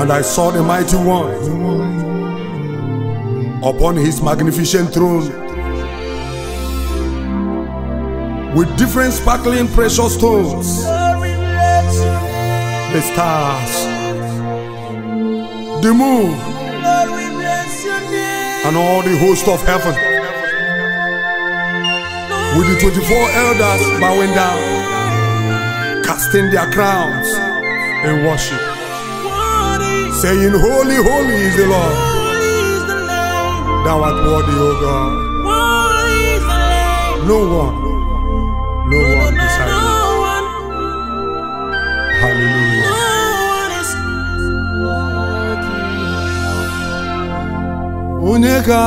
And I saw the mighty one upon his magnificent throne. With different sparkling precious stones, the stars, the moon, and all the host of heaven. With the 24 elders bowing down, casting their crowns in worship, saying, Holy, holy is the Lord. Thou art worthy, O God. No one, no one beside you. Hallelujah. Onye ka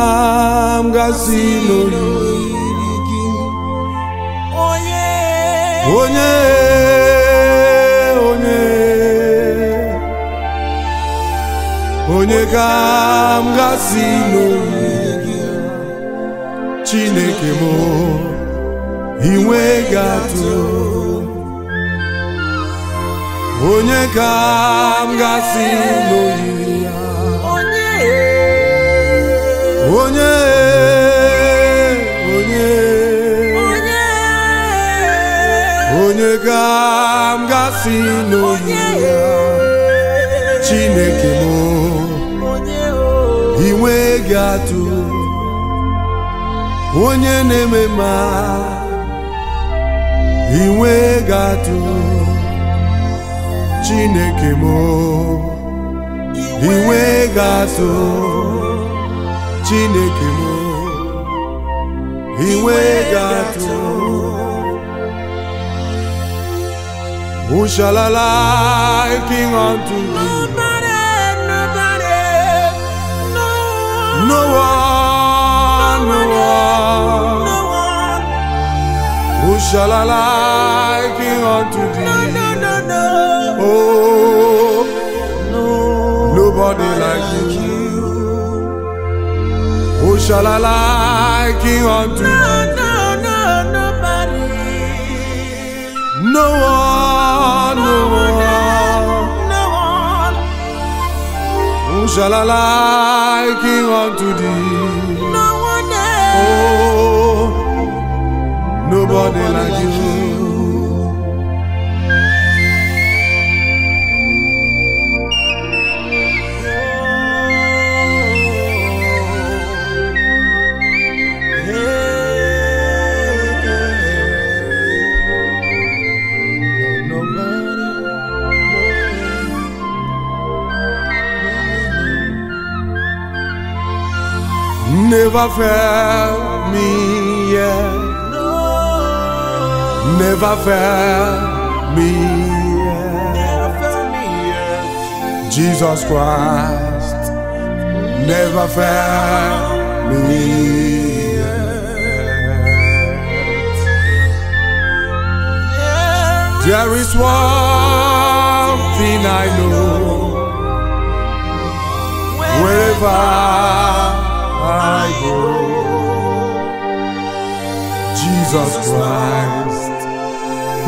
m gasị n'olu onye וגם גזינו Chineke m inwegatụ onye ka m gasị n'oyiri onye. onye onye ka m gasị ya Chineke m inweghị atụ onye na-eme ma inweghị atụ Chineke m inweghị atụ Chineke m inweghị atụ Who shall I liken unto thee? No one, no one. Who shall I liken unto thee? Oh, nobody like you. Who shall I liken unto thee? No one, shall I liken unto thee? No one else. Oh, nobody like you. Never fail me yet. Never fail me yet. Jesus Christ never fail me yet. There is one thing I know. Wherever I go, Jesus Christ.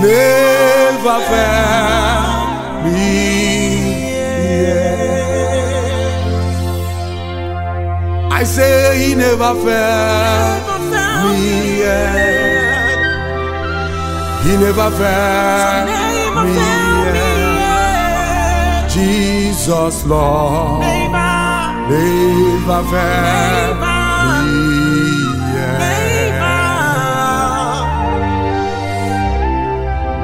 Never fail me. Yet. I say he never failed me. yet. He never failed me. yet. Jesus, Lord, me yet.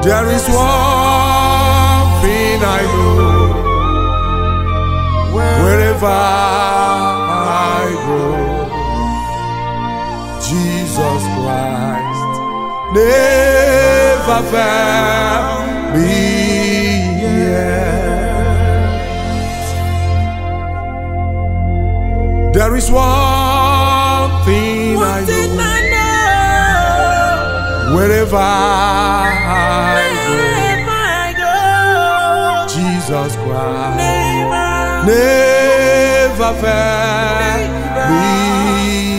There is one thing I know. Wherever I go, Jesus Christ never failed me yet. There is one thing I know. Wherever I go, Jesus Christ never. failed me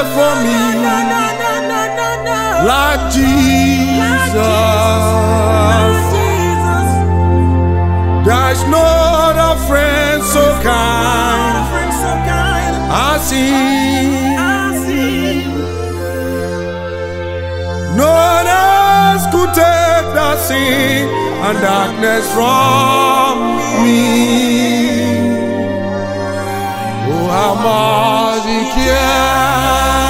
ever for me like Jesus. There's no other friend so kind as him. No one else could take the sin and darkness from me. amar que é.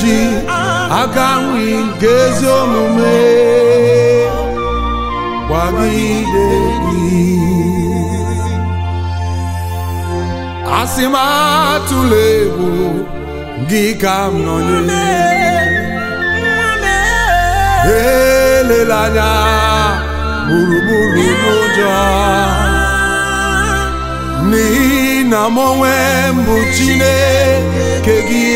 Gị aka nri nke ezi omume. Kwagide gị asị m atụla egwu gị ka m nọnyere. Elela anya gburugburu n'ụjọ n'ihi na m onwe m bụ Chineke gị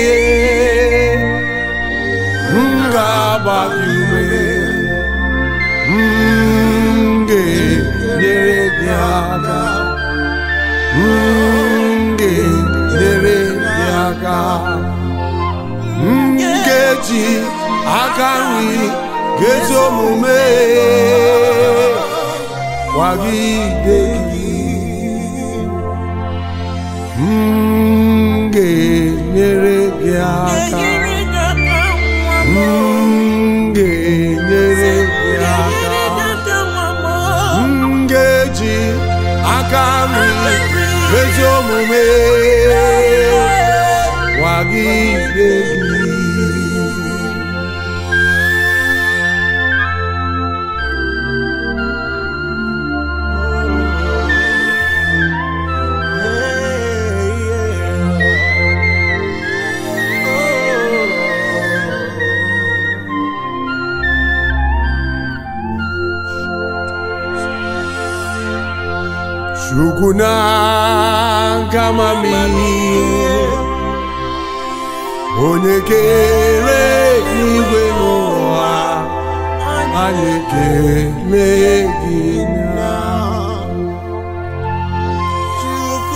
m ga-agba gị ume m ga-enyere gị aka m ga-enyere gị aka m ga-eji aka nri ga-ezi omume kwagide gị m ga-enyere gị aka. M ga-enyere gị aka m ga-eji aka nri ezi omume Chukwu na-aga amamihe onye kere igwe n'ụwa anyị ekele gị na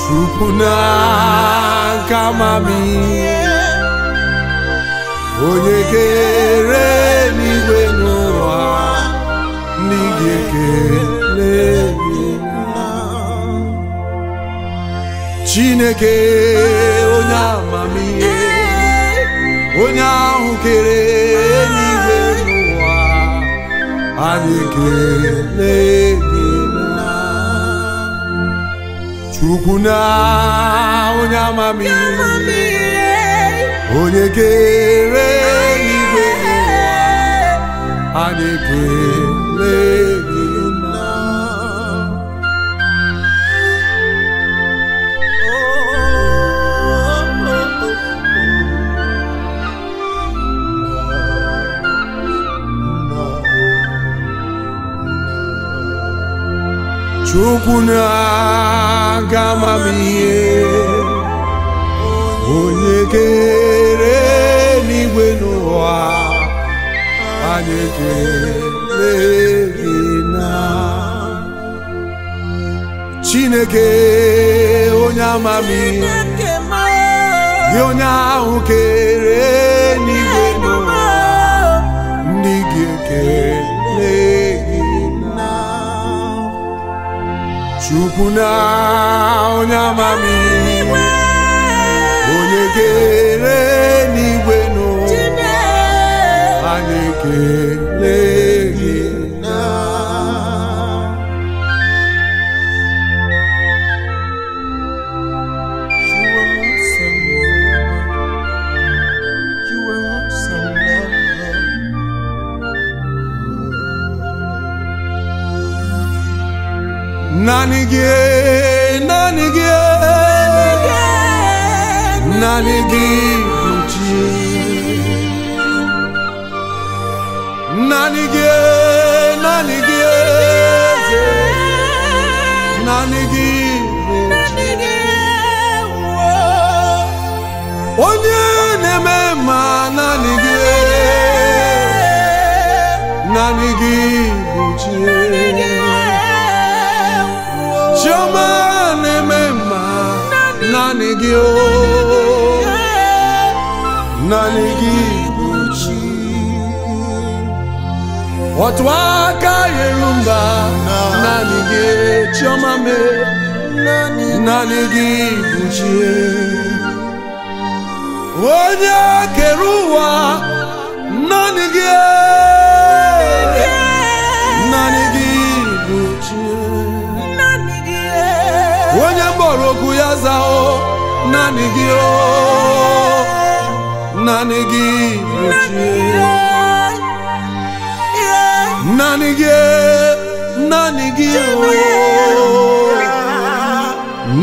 Chukwu na-aga amamihe onye Chineke onye amamihe onye ahụ kere eluigwe n'ụwa. Anyị ekele gị na chukwu na onye amamihe onye kere eluigwe anyị ekele gị chukwu na-aga amamihe onye kere n'igwe n'ụwa anyị gị na chineke onye amamihe gị onye ahụ kere n'igwe n'ụwa ndị gị ekele σου πουνάω να μ' Nanige, nanige, nanige, nanige, nanige, nanige, nanige, gị o naanị gị bụ chi otu aka yeru mba naanị gị chioma mee naanị gị bụ chi onye kere ụwa naanị gị naanị gị bụ chi onye mgbọrọ okwu ya zao. να νιγιώ να νιγιούτσι να νιγέ να νιγιώ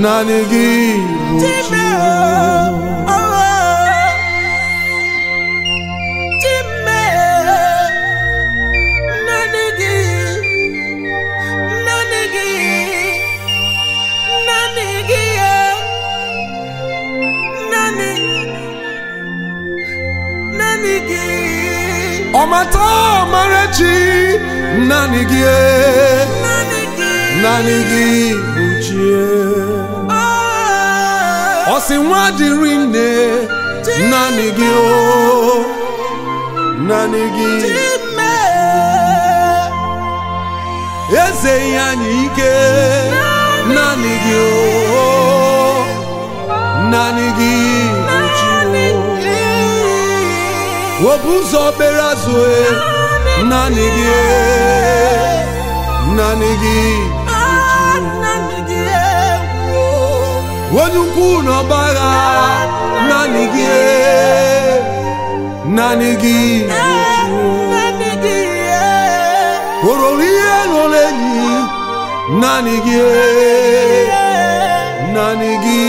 να νιγιούτσι gị o naanị gị naanị gị gị bụ chi ọsị nwa dịrị nne naanị gị o naanị gị eze ihe anyị ike naanị gị o naanị gị o bụ ụzọ obere azụ naanị gị naanị gị onye ukwu n'ọba agha naanị gị naanị gị ororo ihe lụrụ enyi naanị gị naanị gị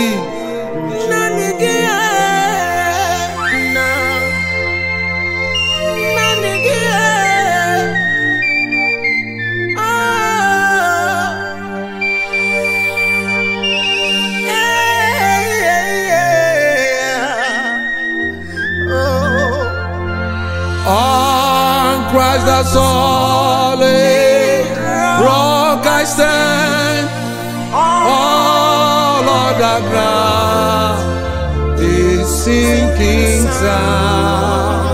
the solid rock I stand. All other ground is sinking sand.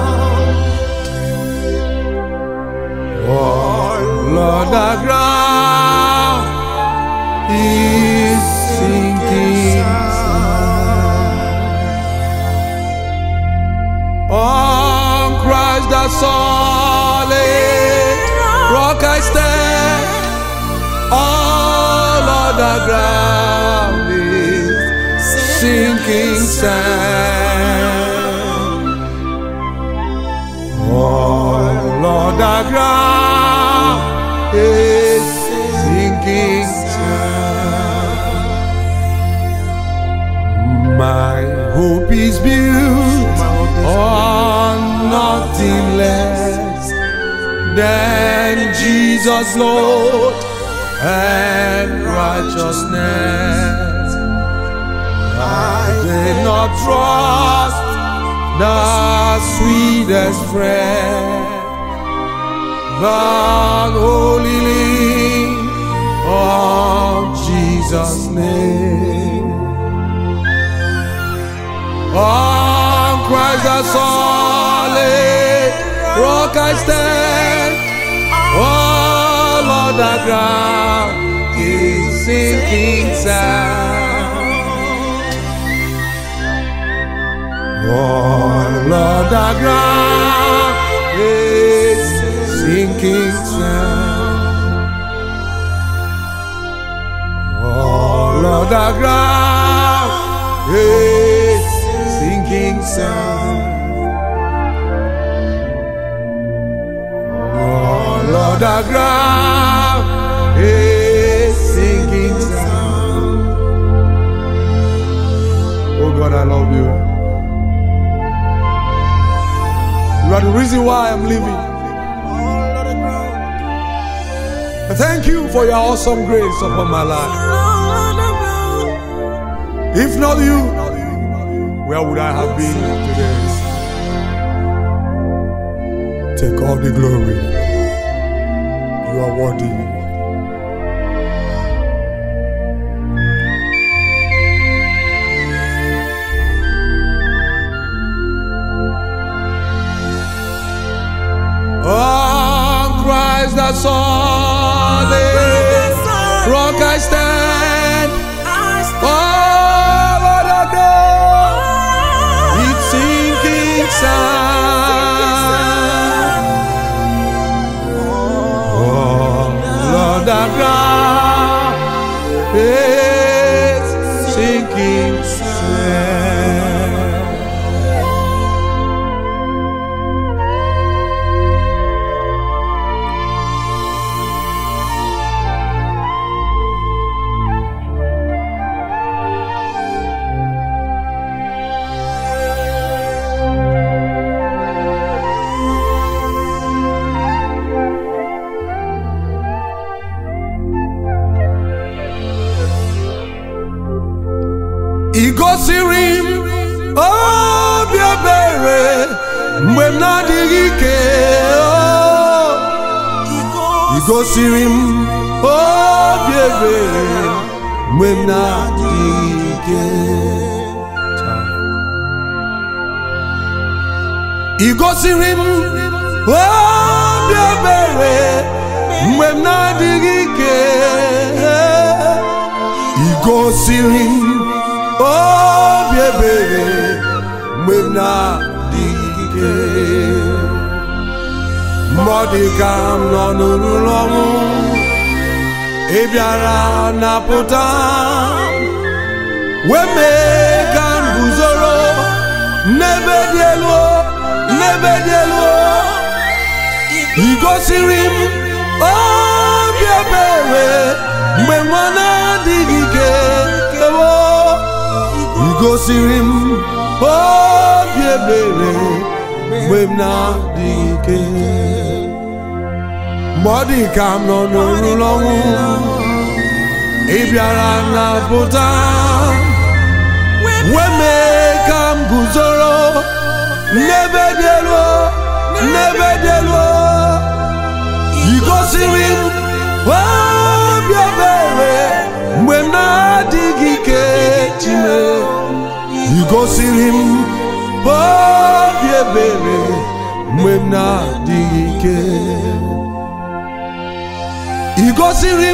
All other ground is sinking sand. On Christ the solid ground sinking sand. Oh Lord, the ground is sinking sand. My hope is built on nothing less than Jesus, Lord, and righteousness. I did not trust the sweetest friend, but holy on Jesus' name. On Christ the solid rock I stand. The ground is sinking sand. All on the ground is sinking sand. All on the ground is sinking sand. All on the ground is sinking sand. Oh God, I love you. You are the reason why I'm living. Thank you for your awesome grace upon my life. If not you, where would I have been today? Take all the glory. You are worthy. Christ gosiri m obi ebere mgbe m na-adịghị ike. Ị gosiri m obi ebere mgbe m na-adịghị ị gosiri m obi ebere mgbe m na-adịghị ike mgbe ọ dị ka m nọ n'olulu ọnwụ ị bịara napụta wee mee ka guzoro n'ebe dị elu n'ebe dị elu ị gosiri m obi ebere mgbe nwa na-adịghị ike ewo ị gosiri m obi ebere Mwem na dike. Mwadi kam no nuru longu Ibiara na puta. Weme kam guzoro. Nebe delwo Nebe delwo Iko sirin Wabia bewe Mwem na dike. Chime Iko sirin Wabia bewe ebere mgbe na-adịghị ike.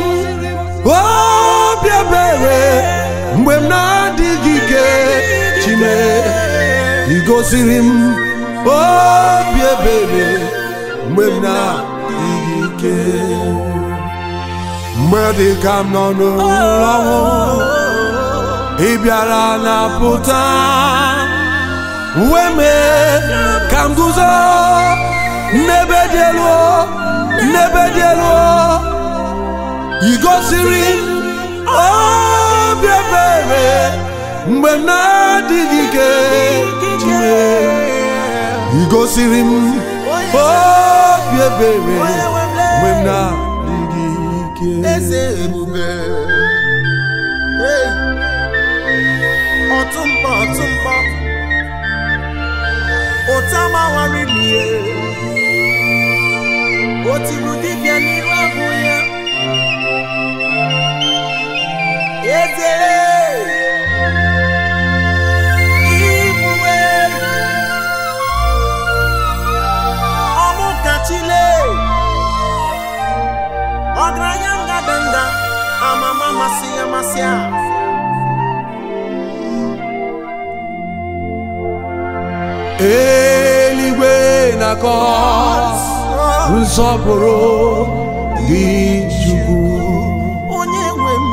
M obi ebere mgbe m na-adịghị ike. Chime ị gosiri m obi ebere mgbe m na-adịghị ike. Mgbe dị ka m nọ n'ụlọ ọnwụ ị bịara na pụta women kam guzo nebedelwo nebedelwo igosiri obi ebere mgbe na-adịghị ike. Igosiri m obi ebere mgbe m na-adịghị ike. Eze ebube. Ọtụmkpọ ọtụmkpọ masị a eluigwe na-akọ nsọpụrụ gị chukwu. Onye nwe m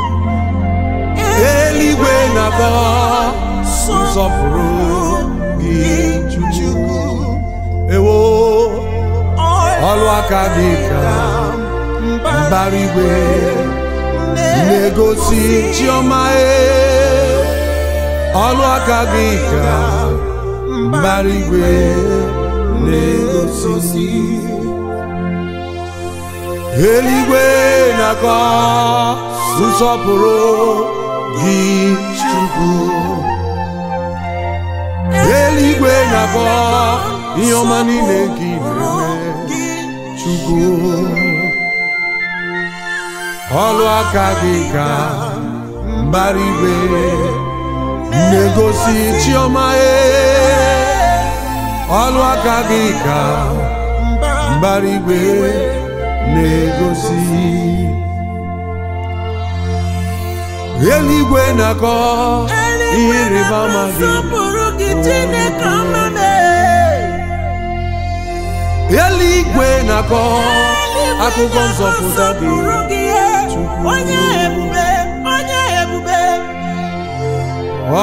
eluigwe na-akọ nsọpụrụ gị chukwu. Ewo ọlụ aka gị ka mbara igwe. Na-egosi chiọma e. Ọlụ aka gị ka mbara igwe eluigwe na-akọ nsọpụrụ gị chukwu. Eluigwe na-akọ ihe ọma niile gị na-eme chukwu. Ọlụ aka gị ka mbara igwe na-egosi chiọma e. Ọlụ aka gị ka mbara igwe na-egosi. Eluigwe na-akọ ihe ịrịba ama gị. m eluigwe na-akọ akụkọ nzọpụta gị gị onye ebube onye ebube.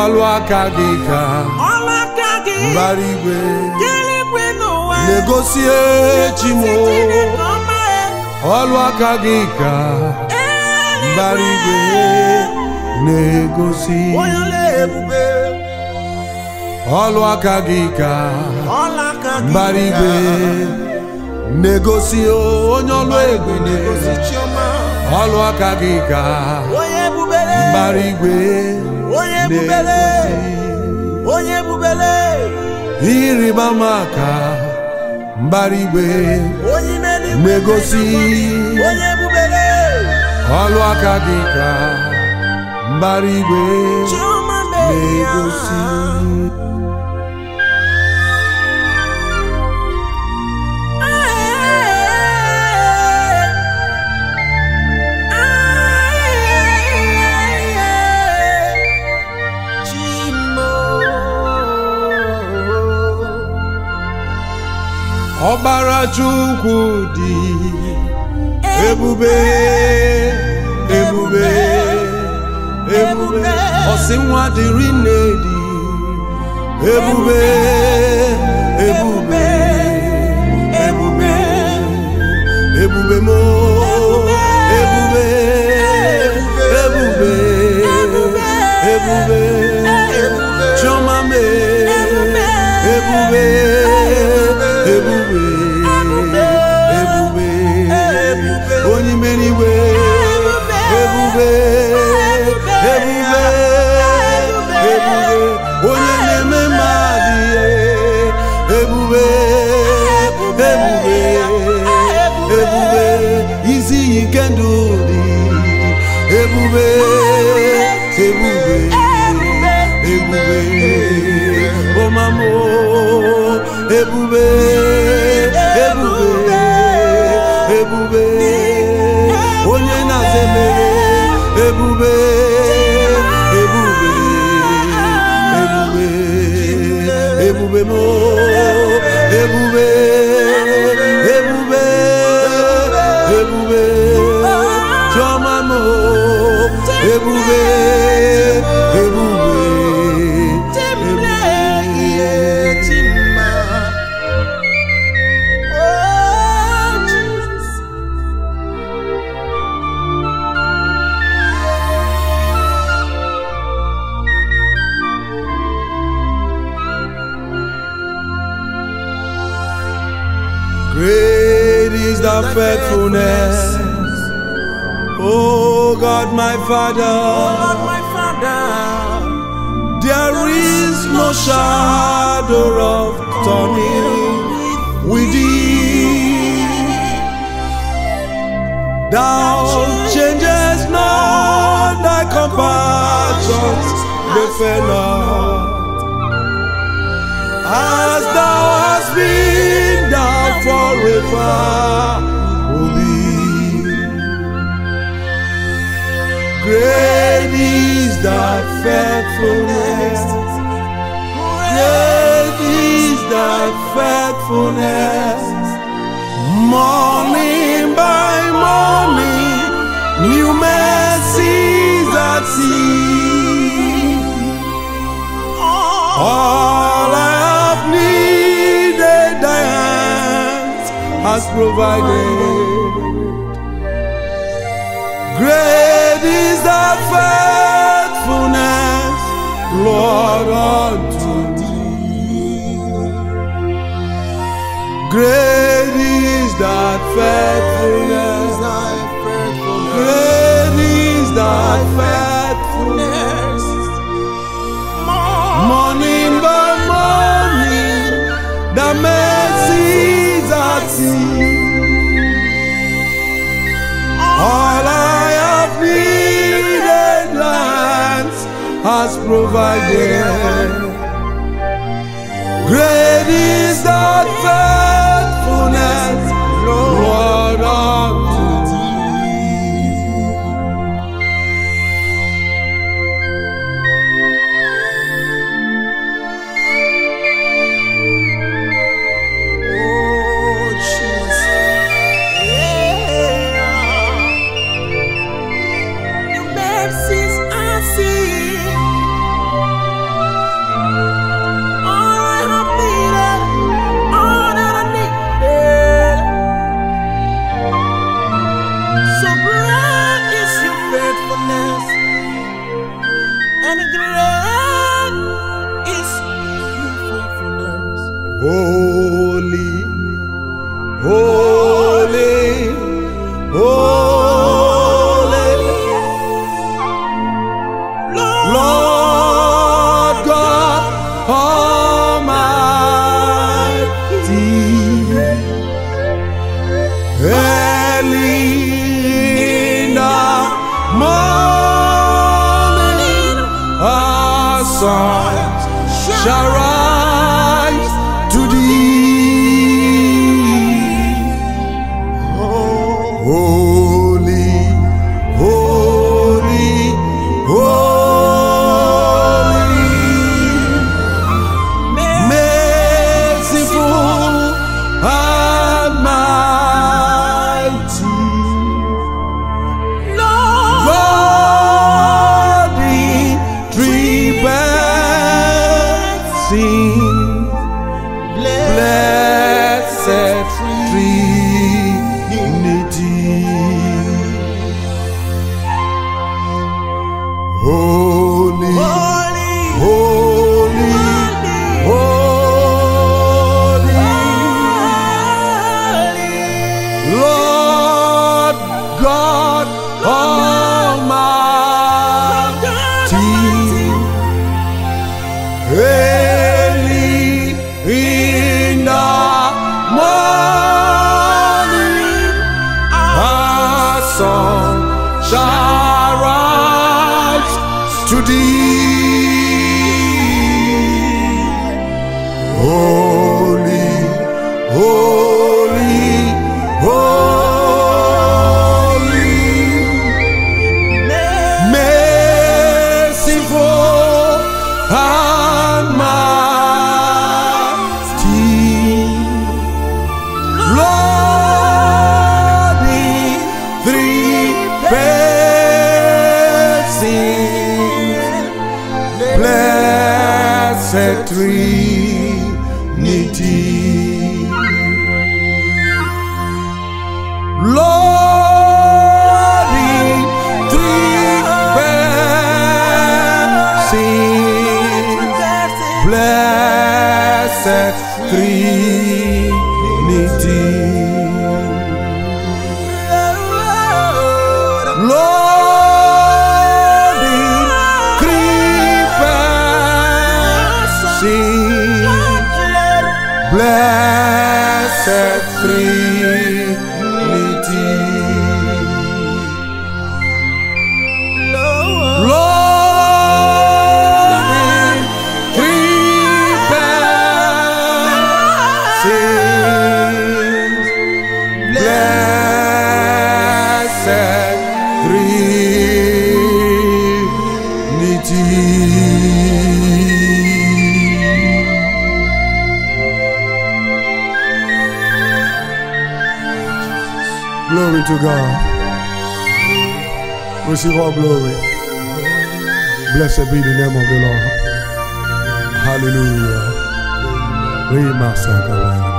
Ọlụ aka gị ka ọrụ aka gị mbara igwe echimo Chineke ọma ọlụ aka gị ka mbara igwe na-egosi ọlụ aka gị ka mbara igwe na-egosi onye ọlụ egwe na-egosi chiọma ọlụ aka gị ka mbara igwe onye ebubere na-egosi onye ebubere ihe ịrịba ama ka mbara igwe na-egosi ọlụ aka gị ka mbara igwe. Na-egosi ọbara chukwu dị ebube ebube ebube. Ọsị nwa dịrị nne dị ebube ebube ebube ebube mo ebube ebube ebube chioma me ebube ebube Thou changes not thy compassions, they As thou hast been, thou forever will be. Great is thy faithfulness. Great is thy faithfulness. Morning by for me, new mercies I see. All I have needed, thy hands has provided. Great is thy faithfulness, Lord, unto thee. Great provided. Great is Receive all glory. Blessed be the name of the Lord. Hallelujah. Remasakala.